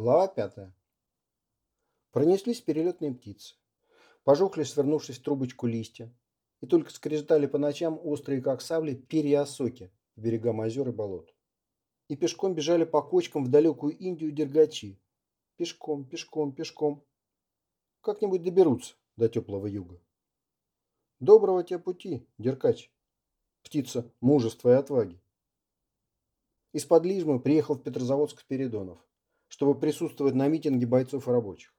Глава пятая. Пронеслись перелетные птицы. Пожухли, свернувшись в трубочку листья. И только скрежетали по ночам острые, как сабли, перья осоки в берегам озер и болот. И пешком бежали по кочкам в далекую Индию дергачи. Пешком, пешком, пешком. Как-нибудь доберутся до теплого юга. Доброго тебе пути, деркач. Птица мужества и отваги. Из-под Лижмы приехал в Петрозаводск Спиридонов чтобы присутствовать на митинге бойцов и рабочих.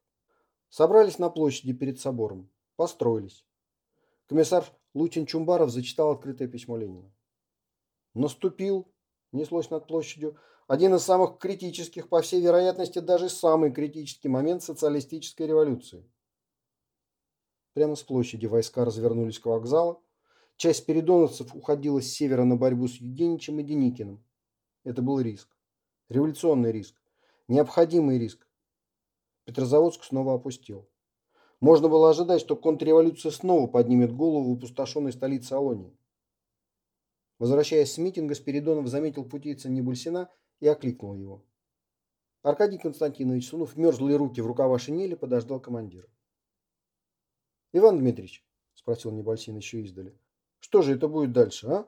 Собрались на площади перед собором. Построились. Комиссар Лучин Чумбаров зачитал открытое письмо Ленина. Наступил, неслось над площадью, один из самых критических, по всей вероятности, даже самый критический момент социалистической революции. Прямо с площади войска развернулись к вокзалу. Часть передоновцев уходила с севера на борьбу с Евгеньевичем и Деникиным. Это был риск. Революционный риск. Необходимый риск. Петрозаводск снова опустил. Можно было ожидать, что контрреволюция снова поднимет голову в опустошенной столице Алонии. Возвращаясь с митинга, Спиридонов заметил путейца Небульсина и окликнул его. Аркадий Константинович, сунув мерзлые руки в рукава шинели, подождал командира. «Иван Дмитриевич», – спросил Небольсин еще издали, – «что же это будет дальше, а?»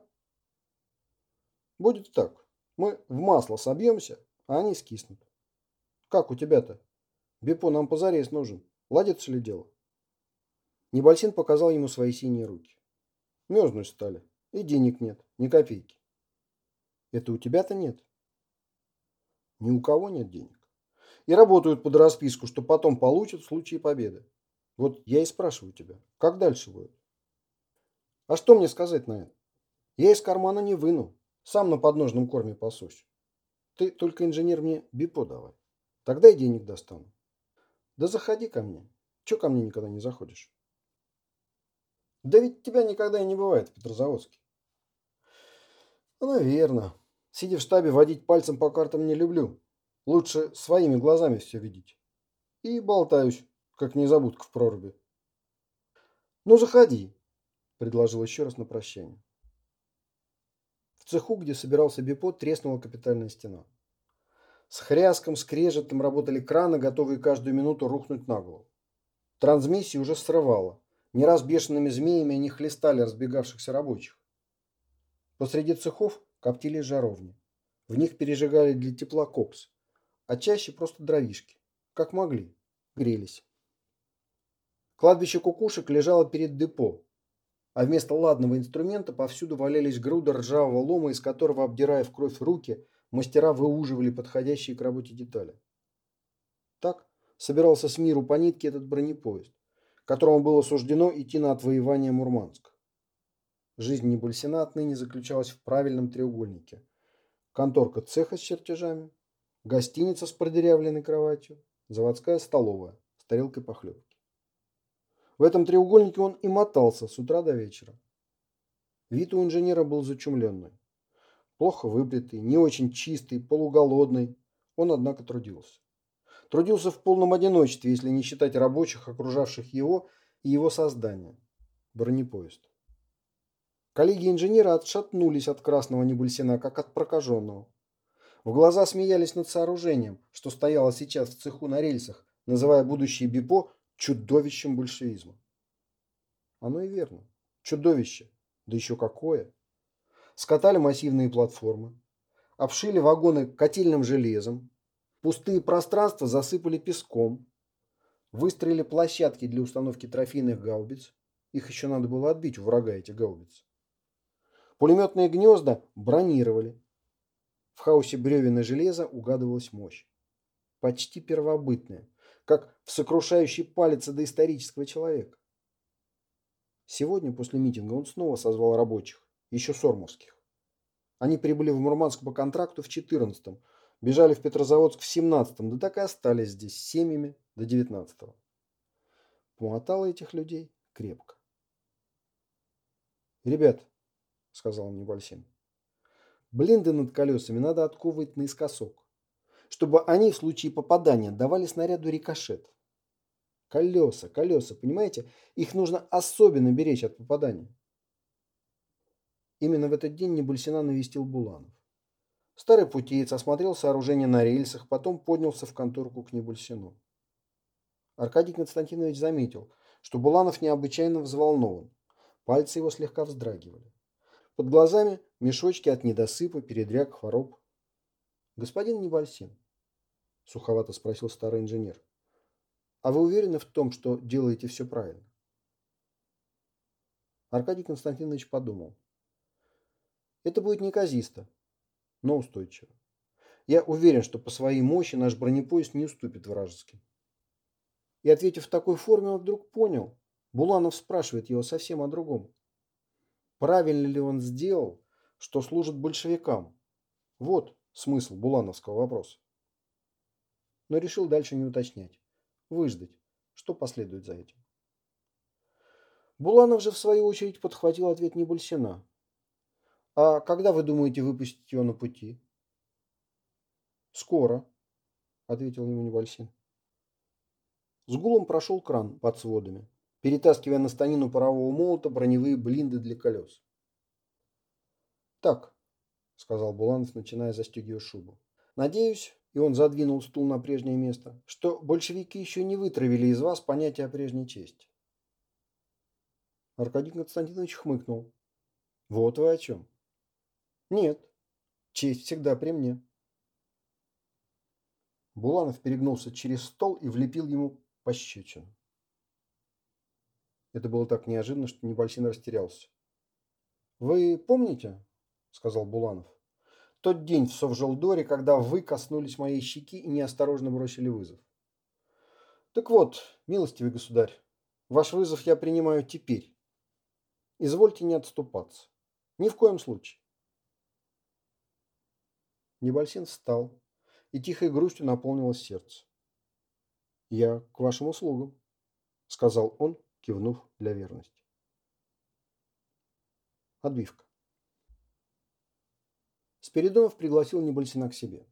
«Будет так. Мы в масло собьемся, а они скиснут. Как у тебя-то? Бипо нам позарез нужен. Ладится ли дело? Небольсин показал ему свои синие руки. Мерзнуть стали. И денег нет, ни копейки. Это у тебя-то нет? Ни у кого нет денег. И работают под расписку, что потом получат в случае победы. Вот я и спрашиваю тебя, как дальше будет? А что мне сказать на это? Я из кармана не выну. Сам на подножном корме пасусь. Ты только инженер мне бипо давай. Тогда и денег достану. Да заходи ко мне. Че ко мне никогда не заходишь? Да ведь тебя никогда и не бывает в Петрозаводске. Ну, наверное. Сидя в штабе, водить пальцем по картам не люблю. Лучше своими глазами все видеть. И болтаюсь, как незабудка в проруби. Ну, заходи, предложил еще раз на прощание. В цеху, где собирался Бипот, треснула капитальная стена. С хряском, скрежетом работали краны, готовые каждую минуту рухнуть на голову. Трансмиссии уже срывало. Не раз бешеными змеями они хлестали разбегавшихся рабочих. Посреди цехов коптили жаровни. В них пережигали для тепла кокс, а чаще просто дровишки. Как могли. Грелись. Кладбище кукушек лежало перед депо, а вместо ладного инструмента повсюду валялись груды ржавого лома, из которого, обдирая в кровь руки, мастера выуживали подходящие к работе детали. Так собирался с миру по нитке этот бронепоезд, которому было суждено идти на отвоевание Мурманска. Жизнь Небольсина отныне заключалась в правильном треугольнике. Конторка цеха с чертежами, гостиница с продырявленной кроватью, заводская столовая с тарелкой похлебки. В этом треугольнике он и мотался с утра до вечера. Вид у инженера был зачумленный. Плохо выбритый, не очень чистый, полуголодный. Он, однако, трудился. Трудился в полном одиночестве, если не считать рабочих, окружавших его и его создания. Бронепоезд. Коллеги инженера отшатнулись от красного небульсина, как от прокаженного. В глаза смеялись над сооружением, что стояло сейчас в цеху на рельсах, называя будущее БИПО чудовищем большевизма. Оно и верно. Чудовище. Да еще какое скатали массивные платформы, обшили вагоны котельным железом, пустые пространства засыпали песком, выстроили площадки для установки трофейных гаубиц, их еще надо было отбить у врага эти гаубицы. Пулеметные гнезда бронировали. В хаосе бревен и железа угадывалась мощь. Почти первобытная, как в сокрушающей палец доисторического человека. Сегодня после митинга он снова созвал рабочих еще сормовских. Они прибыли в Мурманск по контракту в 14-м, бежали в Петрозаводск в 17-м, да так и остались здесь семьями до 19-го. Помотало этих людей крепко. «Ребят», — сказал мне Бальсин, — «блинды над колесами надо отковывать наискосок, чтобы они в случае попадания давали снаряду рикошет. Колеса, колеса, понимаете, их нужно особенно беречь от попадания. Именно в этот день Небульсина навестил Буланов. Старый путеец осмотрел сооружение на рельсах, потом поднялся в конторку к Небольсину. Аркадий Константинович заметил, что Буланов необычайно взволнован. Пальцы его слегка вздрагивали. Под глазами мешочки от недосыпа, передряг, хвороб. «Господин Небольсин», — суховато спросил старый инженер, — «а вы уверены в том, что делаете все правильно?» Аркадий Константинович подумал. «Это будет неказисто, но устойчиво. Я уверен, что по своей мощи наш бронепоезд не уступит вражеским. И ответив в такой форме, он вдруг понял. Буланов спрашивает его совсем о другом. Правильно ли он сделал, что служит большевикам? Вот смысл булановского вопроса. Но решил дальше не уточнять. Выждать, что последует за этим. Буланов же в свою очередь подхватил ответ Небольсина. А когда вы думаете выпустить его на пути? Скоро, ответил ему Небольсин. С гулом прошел кран под сводами, перетаскивая на станину парового молота броневые блинды для колес. «Так», — сказал Буланов, начиная застегивать шубу. «Надеюсь, и он задвинул стул на прежнее место, что большевики еще не вытравили из вас понятие о прежней чести». Аркадий Константинович хмыкнул. «Вот вы о чем». «Нет, честь всегда при мне». Буланов перегнулся через стол и влепил ему пощечину. Это было так неожиданно, что Небольсин растерялся. «Вы помните, — сказал Буланов, — тот день в Совжелдоре, когда вы коснулись моей щеки и неосторожно бросили вызов? Так вот, милостивый государь, ваш вызов я принимаю теперь. Извольте не отступаться. Ни в коем случае. Небольсин встал, и тихой грустью наполнилось сердце. «Я к вашим услугам», — сказал он, кивнув для верности. Отбивка. Спиридонов пригласил Небольсина к себе.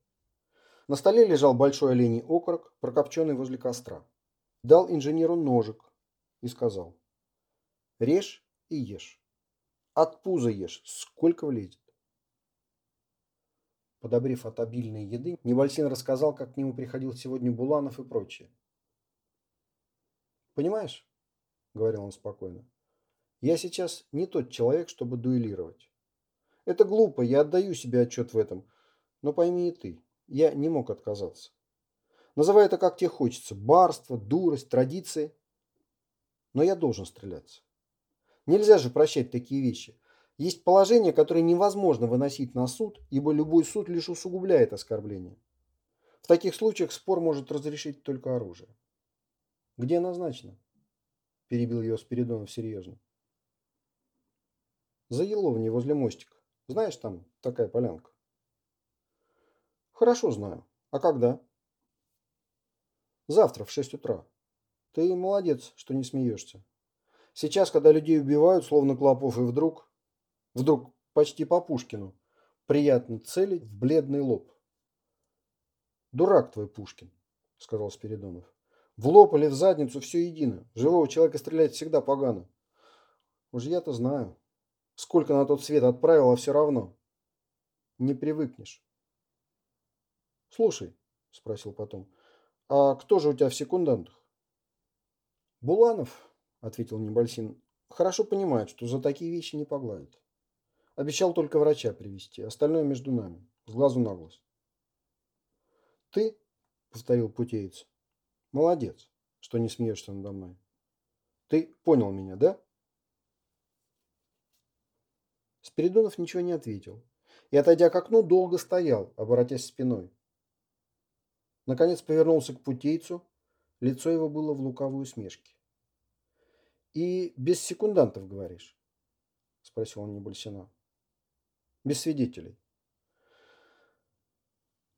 На столе лежал большой оленей окорок, прокопченный возле костра. Дал инженеру ножик и сказал. Режь и ешь. От пуза ешь, сколько влезет. Подобрев от обильной еды, Небольсин рассказал, как к нему приходил сегодня Буланов и прочее. Понимаешь, говорил он спокойно, я сейчас не тот человек, чтобы дуэлировать. Это глупо, я отдаю себе отчет в этом. Но пойми и ты, я не мог отказаться. Называй это как тебе хочется. Барство, дурость, традиции. Но я должен стреляться. Нельзя же прощать такие вещи. Есть положения, которые невозможно выносить на суд, ибо любой суд лишь усугубляет оскорбление. В таких случаях спор может разрешить только оружие. Где назначено? Перебил ее Спиридонов серьезно. За Еловней возле мостика. Знаешь, там такая полянка. Хорошо знаю. А когда? Завтра в 6 утра. Ты молодец, что не смеешься. Сейчас, когда людей убивают, словно клопов, и вдруг, вдруг почти по Пушкину, приятно целить в бледный лоб. Дурак твой Пушкин, сказал Спиридонов. В лоб или в задницу все едино. Живого человека стрелять всегда погано. Уж я-то знаю. Сколько на тот свет отправил, а все равно. Не привыкнешь. Слушай, спросил потом, а кто же у тебя в секундантах? Буланов, ответил Небольсин, хорошо понимает, что за такие вещи не погладит. Обещал только врача привести, остальное между нами, с глазу на глаз. Ты, повторил путеец, Молодец, что не смеешься надо мной. Ты понял меня, да? Спиридонов ничего не ответил и, отойдя к окну, долго стоял, оборотясь спиной. Наконец повернулся к путейцу, лицо его было в лукавой усмешке. «И без секундантов, говоришь?» – спросил он Небольсина. «Без свидетелей».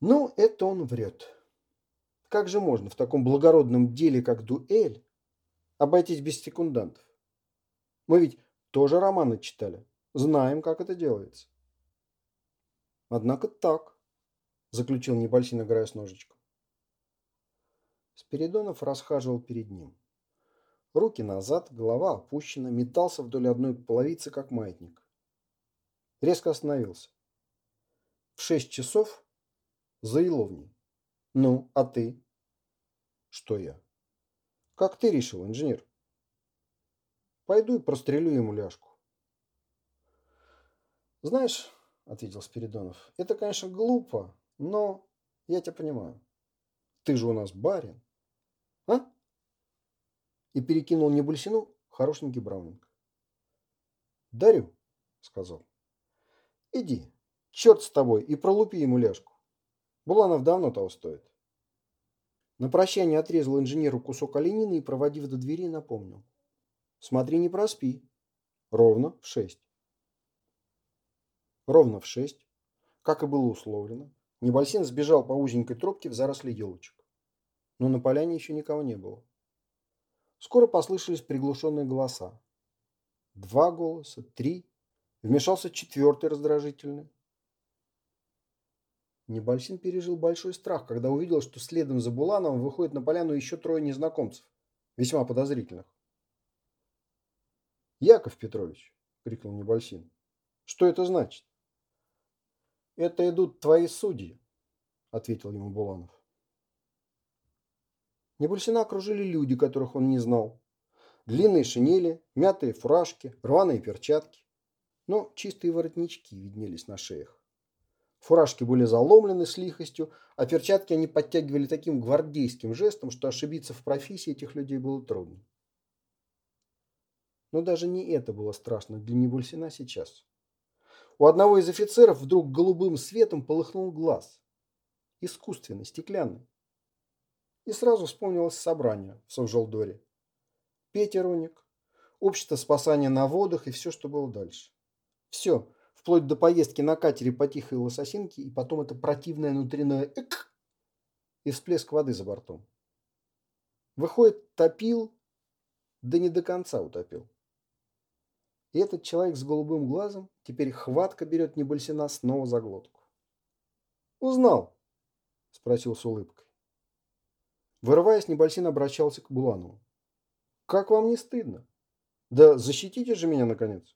«Ну, это он врет». Как же можно в таком благородном деле, как дуэль, обойтись без секундантов? Мы ведь тоже романы читали, знаем, как это делается. Однако так, заключил Небольсин, играя с ножичком. Спиридонов расхаживал перед ним. Руки назад, голова опущена, метался вдоль одной половицы, как маятник. Резко остановился. В шесть часов за Иловней. Ну, а ты? Что я? Как ты решил, инженер? Пойду и прострелю ему ляжку. Знаешь, ответил Спиридонов, это, конечно, глупо, но я тебя понимаю. Ты же у нас барин. А? И перекинул Небольсину хорошенький браунинг. Дарю, сказал. Иди, черт с тобой, и пролупи ему ляжку. Буланов давно того стоит. На прощание отрезал инженеру кусок оленины и, проводив до двери, напомнил. Смотри, не проспи. Ровно в шесть. Ровно в шесть, как и было условлено, Небольсин сбежал по узенькой тропке в заросли елочек. Но на поляне еще никого не было. Скоро послышались приглушенные голоса. Два голоса, три. Вмешался четвертый раздражительный. Небольсин пережил большой страх, когда увидел, что следом за Булановым выходит на поляну еще трое незнакомцев, весьма подозрительных. «Яков Петрович!» – крикнул Небольсин. «Что это значит?» «Это идут твои судьи», – ответил ему Буланов. Небольсина окружили люди, которых он не знал. Длинные шинели, мятые фуражки, рваные перчатки. Но чистые воротнички виднелись на шеях. Фуражки были заломлены с лихостью, а перчатки они подтягивали таким гвардейским жестом, что ошибиться в профессии этих людей было трудно. Но даже не это было страшно для Небольсина сейчас. У одного из офицеров вдруг голубым светом полыхнул глаз. Искусственный, стеклянный. И сразу вспомнилось собрание в Совжолдоре. Петя Роник, общество спасания на водах и все, что было дальше. Все, вплоть до поездки на катере по тихой лососинке и потом это противное внутреннее «эк» и всплеск воды за бортом. Выходит, топил, да не до конца утопил. И этот человек с голубым глазом теперь хватка берет Небольсина снова за глотку. «Узнал?» – спросил с улыбкой. Вырываясь, Небольсин обращался к Буланову. «Как вам не стыдно? Да защитите же меня, наконец!»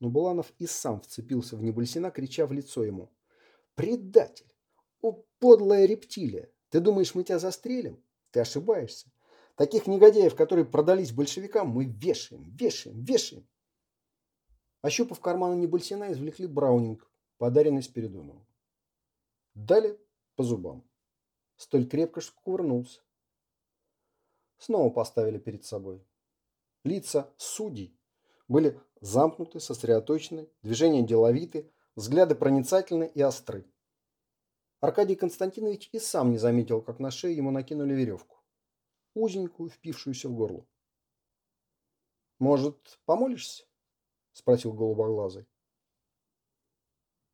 Но Буланов и сам вцепился в Небольсина, крича в лицо ему. «Предатель! О, подлая рептилия! Ты думаешь, мы тебя застрелим? Ты ошибаешься. Таких негодяев, которые продались большевикам, мы вешаем, вешаем, вешаем. Ощупав карманы Небольсина, извлекли браунинг, подаренный Спиридонову. Дали по зубам. Столь крепко, что кувырнулся. Снова поставили перед собой. Лица судей были замкнуты, сосредоточены, движения деловиты, взгляды проницательны и остры. Аркадий Константинович и сам не заметил, как на шею ему накинули веревку узенькую, впившуюся в горло. «Может, помолишься?» – спросил голубоглазый.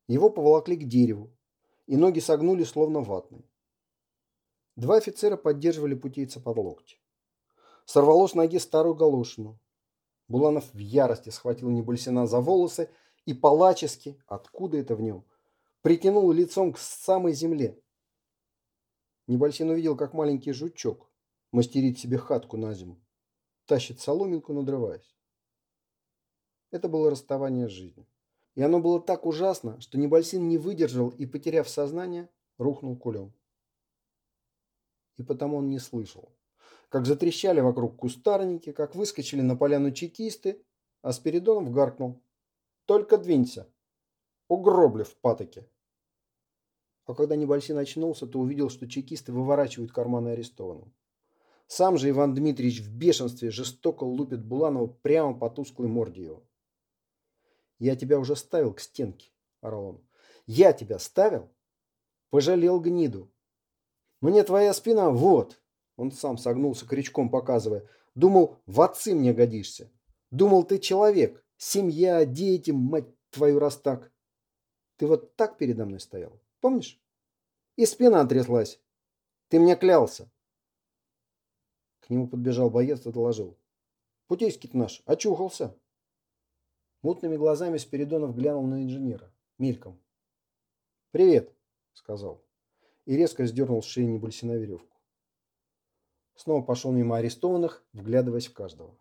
Его поволокли к дереву, и ноги согнули, словно ватные. Два офицера поддерживали путейца под локти. Сорвало с ноги старую галошину. Буланов в ярости схватил Небольсина за волосы и палачески, откуда это в нем, притянул лицом к самой земле. Небольсин увидел, как маленький жучок, мастерит себе хатку на зиму, тащит соломинку, надрываясь. Это было расставание с жизнью. И оно было так ужасно, что Небольсин не выдержал и, потеряв сознание, рухнул кулем. И потому он не слышал, как затрещали вокруг кустарники, как выскочили на поляну чекисты, а Спиридонов гаркнул. «Только двинься! Угробли в патоке!» А когда Небольсин очнулся, то увидел, что чекисты выворачивают карманы арестованным. Сам же Иван Дмитриевич в бешенстве жестоко лупит Буланова прямо по тусклой морде его. «Я тебя уже ставил к стенке», – орал он. «Я тебя ставил?» Пожалел гниду. «Мне твоя спина, вот!» Он сам согнулся крючком, показывая. «Думал, в отцы мне годишься. Думал, ты человек. Семья, дети, мать твою, раз так. Ты вот так передо мной стоял, помнишь? И спина тряслась. Ты мне клялся. К нему подбежал боец и доложил. путейский наш, очухался. Мутными глазами Спиридонов глянул на инженера. Мельком. «Привет», — сказал. И резко сдернул с шеи Небольсина веревку. Снова пошел мимо арестованных, вглядываясь в каждого.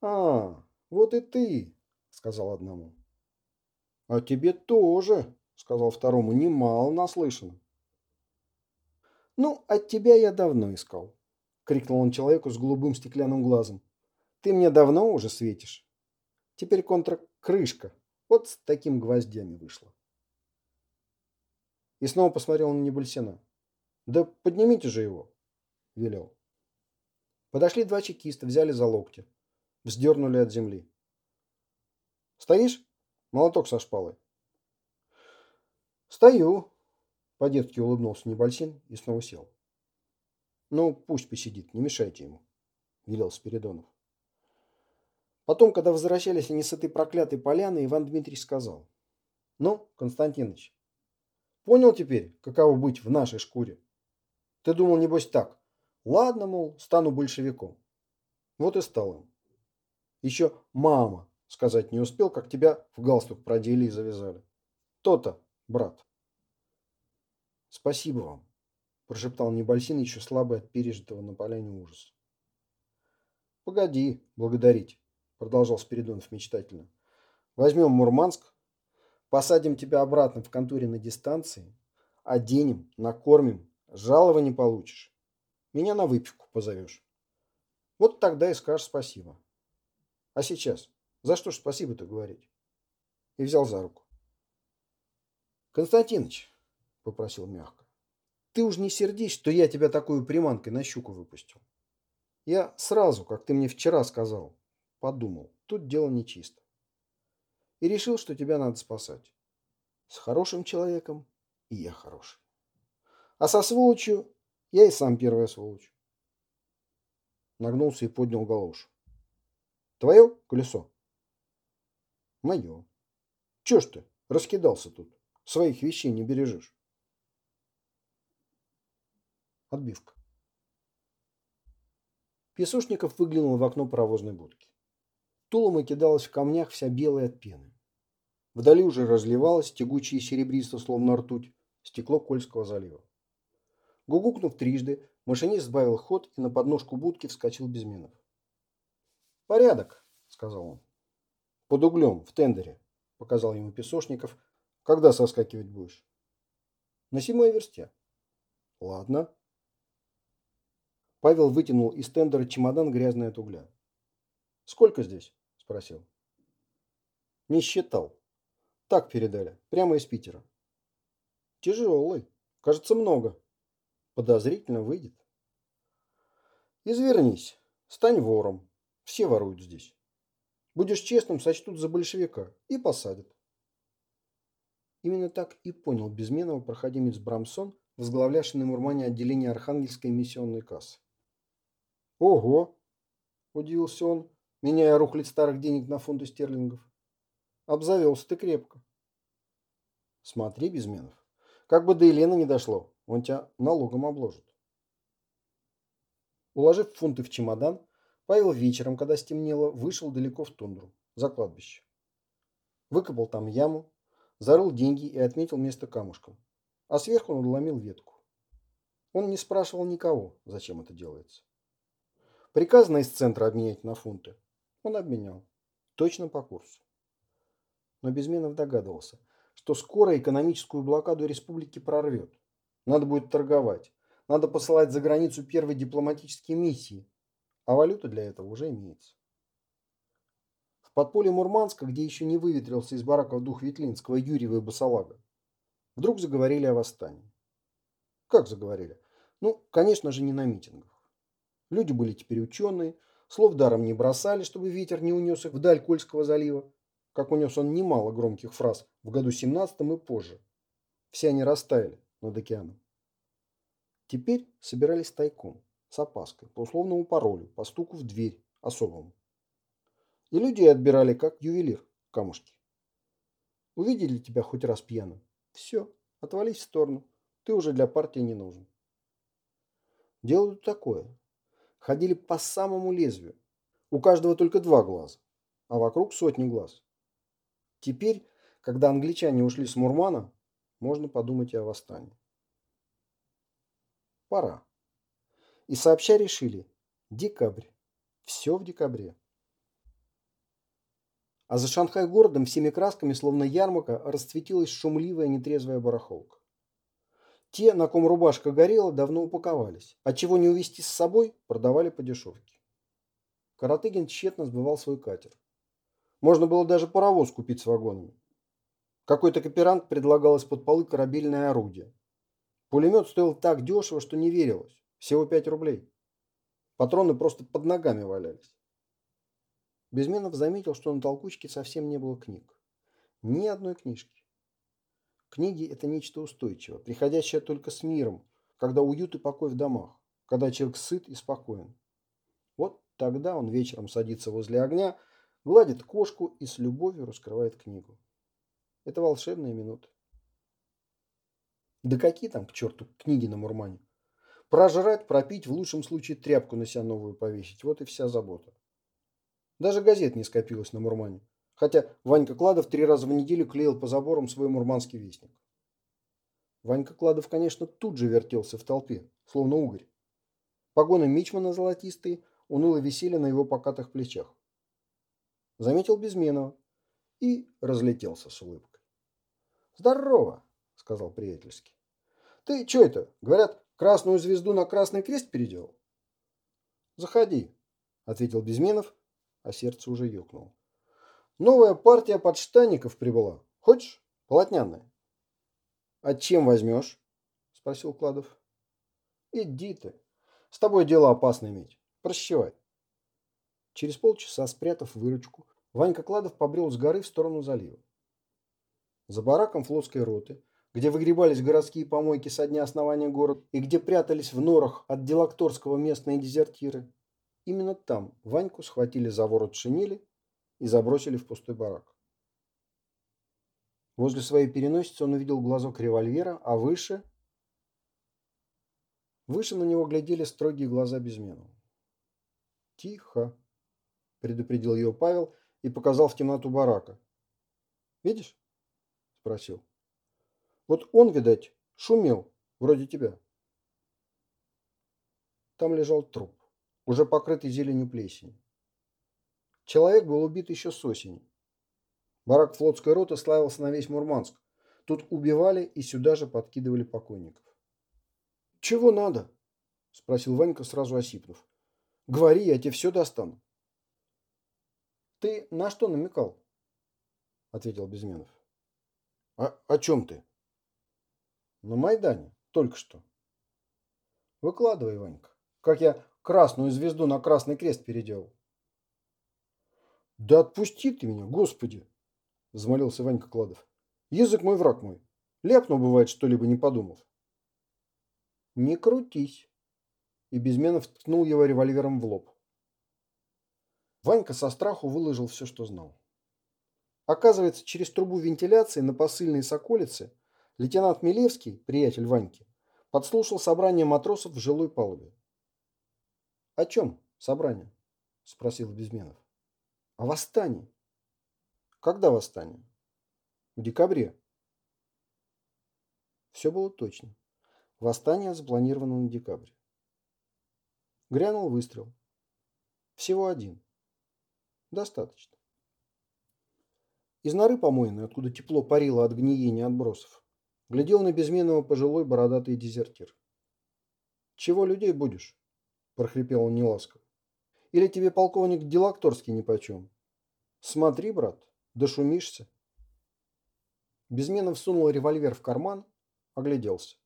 «А, вот и ты», — сказал одному. А тебе тоже, сказал второму, немало наслышан. Ну, от тебя я давно искал, крикнул он человеку с голубым стеклянным глазом. Ты мне давно уже светишь. Теперь контра-крышка. Вот с таким гвоздями вышла. И снова посмотрел на Небольсина. Да поднимите же его, велел. Подошли два чекиста, взяли за локти. Вздернули от земли. Стоишь? Молоток со шпалой. Стою. По-детски улыбнулся Небольсин и снова сел. Ну, пусть посидит, не мешайте ему, велел Спиридонов. Потом, когда возвращались они с этой проклятой поляны, Иван Дмитриевич сказал. Ну, Константинович, понял теперь, каково быть в нашей шкуре? Ты думал, небось, так. Ладно, мол, стану большевиком. Вот и стал им. Еще мама сказать не успел, как тебя в галстук продели и завязали. То-то, брат. Спасибо вам, прошептал Небольсин, еще слабый от пережитого на поляне ужаса. Погоди, благодарить продолжал Спиридонов мечтательно. Возьмем Мурманск, посадим тебя обратно в конторе на дистанции, оденем, накормим, жалования не получишь. Меня на выпивку позовешь. Вот тогда и скажешь спасибо. А сейчас, за что ж спасибо-то говорить? И взял за руку. Константиныч, попросил мягко, ты уж не сердись, что я тебя такой приманкой на щуку выпустил. Я сразу, как ты мне вчера сказал, Подумал, тут дело нечисто. И решил, что тебя надо спасать. С хорошим человеком и я хороший. А со сволочью я и сам первая сволочь. Нагнулся и поднял галошу. Твое колесо? Мое. Че ж ты раскидался тут? Своих вещей не бережешь. Отбивка. Песушников выглянул в окно паровозной будки. Тулом кидалась в камнях вся белая от пены. Вдали уже разливалось тягучее серебристо, словно ртуть, стекло Кольского залива. Гугукнув трижды, машинист сбавил ход и на подножку будки вскочил Безменов. «Порядок», — сказал он. «Под углем, в тендере», — показал ему Песошников. «Когда соскакивать будешь?» «На седьмой версте». «Ладно». Павел вытянул из тендера чемодан грязный от угля. «Сколько здесь?» Спросил. Не считал. Так передали. Прямо из Питера. Тяжелый. Кажется, много. Подозрительно выйдет. Извернись. Стань вором. Все воруют здесь. Будешь честным, сочтут за большевика и посадят. Именно так и понял безменного проходимец Брамсон, возглавлявший на Мурмане отделение Архангельской миссионной кассы. «Ого!» – удивился он меняя рухлядь старых денег на фунты стерлингов. Обзавелся ты крепко. Смотри, Безменов, как бы до Елены не дошло, он тебя налогом обложит. Уложив фунты в чемодан, Павел вечером, когда стемнело, вышел далеко в тундру, за кладбище. Выкопал там яму, зарыл деньги и отметил место камушком, а сверху надломил ветку. Он не спрашивал никого, зачем это делается. Приказано из центра обменять на фунты. Он обменял. Точно по курсу. Но Безменов догадывался, что скоро экономическую блокаду республики прорвет. Надо будет торговать. Надо посылать за границу первые дипломатические миссии. А валюта для этого уже имеется. В подполье Мурманска, где еще не выветрился из бараков дух Ветлинского, Юрьева и Басалага, вдруг заговорили о восстании. Как заговорили? Ну, конечно же, не на митингах. Люди были теперь ученые, Слов даром не бросали, чтобы ветер не унес их вдаль Кольского залива, как унес он немало громких фраз в году 17 и позже. Все они растаяли над океаном. Теперь собирались тайком, с опаской, по условному паролю, по стуку в дверь, особому. И людей отбирали, как ювелир, камушки. Увидели тебя хоть раз пьяным? Все, отвались в сторону. Ты уже для партии не нужен. Делают такое, ходили по самому лезвию. У каждого только два глаза, а вокруг сотни глаз. Теперь, когда англичане ушли с Мурмана, можно подумать и о восстании. Пора. И сообща решили. Декабрь. Все в декабре. А за Шанхай-городом всеми красками, словно ярмарка, расцветилась шумливая нетрезвая барахолка. Те, на ком рубашка горела, давно упаковались, а чего не увезти с собой, продавали по дешевке. Каратыгин тщетно сбывал свой катер. Можно было даже паровоз купить с вагонами. Какой-то кооперант предлагал из-под полы корабельное орудие. Пулемет стоил так дешево, что не верилось. Всего 5 рублей. Патроны просто под ногами валялись. Безменов заметил, что на толкучке совсем не было книг. Ни одной книжки. Книги – это нечто устойчивое, приходящее только с миром, когда уют и покой в домах, когда человек сыт и спокоен. Вот тогда он вечером садится возле огня, гладит кошку и с любовью раскрывает книгу. Это волшебные минуты. Да какие там, к черту, книги на Мурмане? Прожрать, пропить, в лучшем случае тряпку на себя новую повесить. Вот и вся забота. Даже газет не скопилось на Мурмане. Хотя Ванька Кладов три раза в неделю клеил по заборам свой мурманский вестник. Ванька Кладов, конечно, тут же вертелся в толпе, словно угорь. Погоны Мичмана золотистые уныло висели на его покатых плечах. Заметил Безменова и разлетелся с улыбкой. «Здорово!» — сказал приятельски. «Ты что это? Говорят, красную звезду на красный крест переделал?» «Заходи», — ответил Безменов а сердце уже ёкнуло. Новая партия подштанников прибыла. Хочешь? Полотняная. А чем возьмешь? Спросил Кладов. Иди ты. С тобой дело опасно иметь. Прощевай. Через полчаса, спрятав выручку, Ванька Кладов побрел с горы в сторону залива. За бараком флотской роты, где выгребались городские помойки со дня основания города и где прятались в норах от делакторского местные дезертиры, Именно там Ваньку схватили за ворот шинели и забросили в пустой барак. Возле своей переносицы он увидел глазок револьвера, а выше... Выше на него глядели строгие глаза Безменова. «Тихо!» – предупредил его Павел и показал в темноту барака. «Видишь?» – спросил. «Вот он, видать, шумел, вроде тебя». Там лежал труп уже покрытый зеленью плесени. Человек был убит еще с осени. Барак флотской роты славился на весь Мурманск. Тут убивали и сюда же подкидывали покойников. «Чего надо?» – спросил Ванька, сразу осипнув. «Говори, я тебе все достану». «Ты на что намекал?» – ответил Безменов. «А о чем ты?» «На Майдане, только что». «Выкладывай, Ванька, как я красную звезду на красный крест переделал. Да отпусти ты меня, господи, взмолился Ванька Кладов. Язык мой враг мой. Ляпну бывает что-либо не подумав. Не крутись. И Безменов ткнул его револьвером в лоб. Ванька со страху выложил все, что знал. Оказывается, через трубу вентиляции на посыльной Соколице лейтенант Милевский, приятель Ваньки, подслушал собрание матросов в жилой палубе. «О чем собрание?» – спросил Безменов. «О восстании». «Когда восстание?» «В декабре». Все было точно. Восстание запланировано на декабрь. Грянул выстрел. Всего один. Достаточно. Из норы помойной, откуда тепло парило от гниения отбросов, глядел на безменного пожилой бородатый дезертир. «Чего людей будешь?» – прохрипел он неласково. «Или тебе полковник Делакторский нипочем? Смотри, брат, дошумишься». Безменов сунул револьвер в карман, огляделся.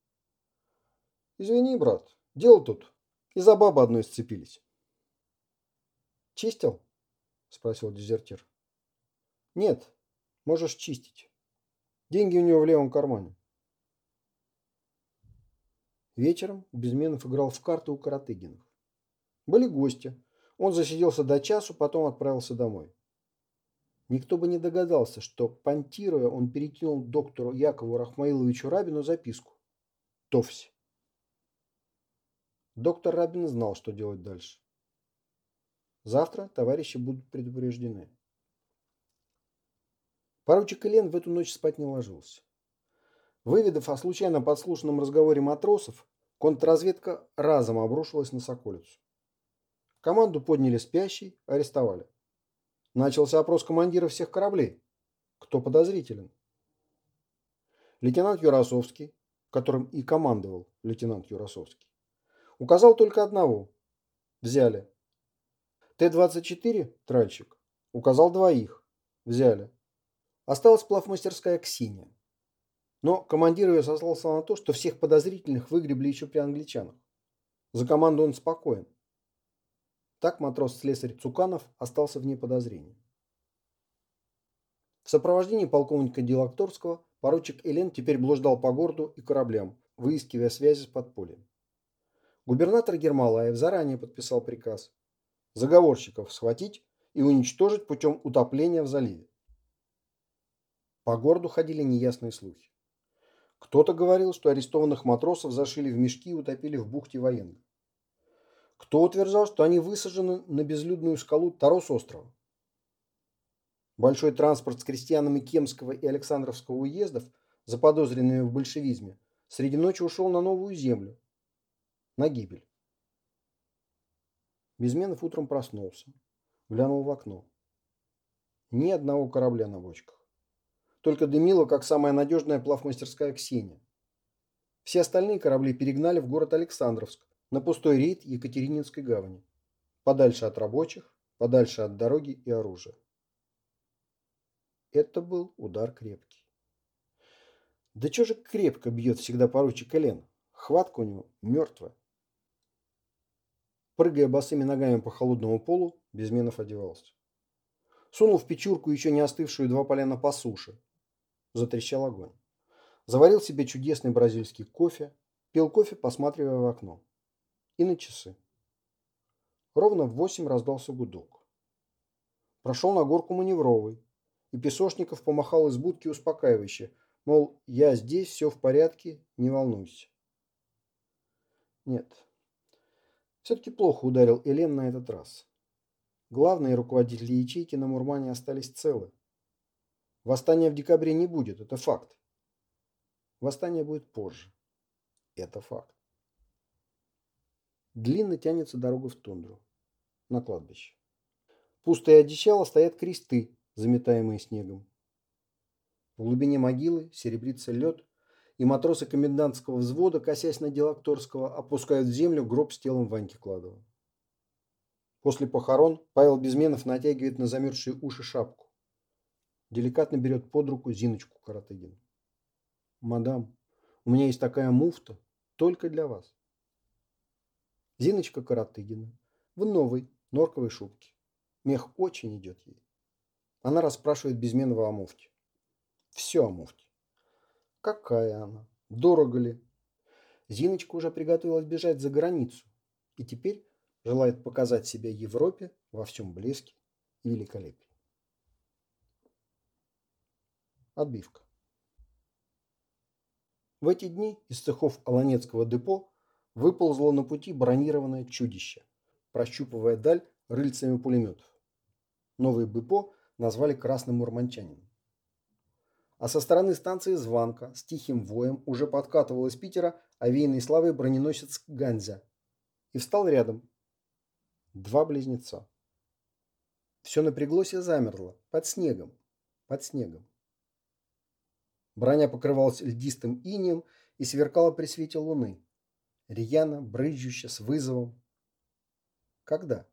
«Извини, брат, дело тут. Из-за бабы одной сцепились». «Чистил?» – спросил дезертир. «Нет, можешь чистить. Деньги у него в левом кармане». Вечером Безменов играл в карты у Каратыгинов. Были гости. Он засиделся до часу, потом отправился домой. Никто бы не догадался, что, понтируя, он перекинул доктору Якову Рахмаиловичу Рабину записку. Товсь. Доктор Рабин знал, что делать дальше. Завтра товарищи будут предупреждены. Поручик Элен в эту ночь спать не ложился. Выведав о случайно подслушанном разговоре матросов, контрразведка разом обрушилась на Соколицу. Команду подняли спящий, арестовали. Начался опрос командиров всех кораблей. Кто подозрителен? Лейтенант Юрасовский, которым и командовал лейтенант Юрасовский, указал только одного. Взяли. Т-24, тральщик, указал двоих. Взяли. Осталась плавмастерская Ксения. Но командир ее сослался на то, что всех подозрительных выгребли еще при англичанах. За команду он спокоен. Так матрос-слесарь Цуканов остался вне подозрений. В сопровождении полковника Делакторского поручик Элен теперь блуждал по городу и кораблям, выискивая связи с подпольем. Губернатор Гермалаев заранее подписал приказ заговорщиков схватить и уничтожить путем утопления в заливе. По городу ходили неясные слухи. Кто-то говорил, что арестованных матросов зашили в мешки и утопили в бухте военных. Кто утверждал, что они высажены на безлюдную скалу Тарос острова. Большой транспорт с крестьянами Кемского и Александровского уездов, заподозренными в большевизме, среди ночи ушел на новую землю, на гибель. Безменов утром проснулся, глянул в окно. Ни одного корабля на бочках. Только дымила, как самая надежная плавмастерская Ксения. Все остальные корабли перегнали в город Александровск, на пустой рейд Екатерининской гавани. Подальше от рабочих, подальше от дороги и оружия. Это был удар крепкий. Да что же крепко бьет всегда поручик Элен? Хватка у него мертвая. Прыгая босыми ногами по холодному полу, Безменов одевался. Сунул в печурку еще не остывшую два поляна по суше, Затрещал огонь. Заварил себе чудесный бразильский кофе, пил кофе, посматривая в окно. И на часы. Ровно в восемь раздался гудок. Прошел на горку маневровый, и Песошников помахал из будки успокаивающе, мол, я здесь, все в порядке, не волнуйся. Нет, все-таки плохо ударил Элен на этот раз. Главные руководители ячейки на Мурмане остались целы. Восстания в декабре не будет, это факт. Восстание будет позже. Это факт. Длинно тянется дорога в тундру. На кладбище. Пусто и одичало стоят кресты, заметаемые снегом. В глубине могилы серебрится лед, и матросы комендантского взвода, косясь на Делакторского, опускают в землю гроб с телом Ваньки Кладова. После похорон Павел Безменов натягивает на замерзшие уши шапку. Деликатно берет под руку Зиночку Каратыгину. «Мадам, у меня есть такая муфта, только для вас». Зиночка Каратыгина в новой норковой шубке. Мех очень идет ей. Она расспрашивает Безменова о муфте. Все о муфте. Какая она? Дорого ли? Зиночка уже приготовилась бежать за границу и теперь желает показать себя Европе во всем блеске и великолепии. Отбивка. В эти дни из цехов Аланецкого депо выползло на пути бронированное чудище, прощупывая даль рыльцами пулеметов. Новый БПО назвали «Красным Мурманчанином». А со стороны станции Званка с тихим воем уже подкатывал из Питера овеянный славой броненосец Ганзя и встал рядом. Два близнеца. Все напряглось и замерло, под снегом, под снегом. Броня покрывалась льдистым инеем и сверкала при свете луны. Рьяно, брызжуще, с вызовом. Когда?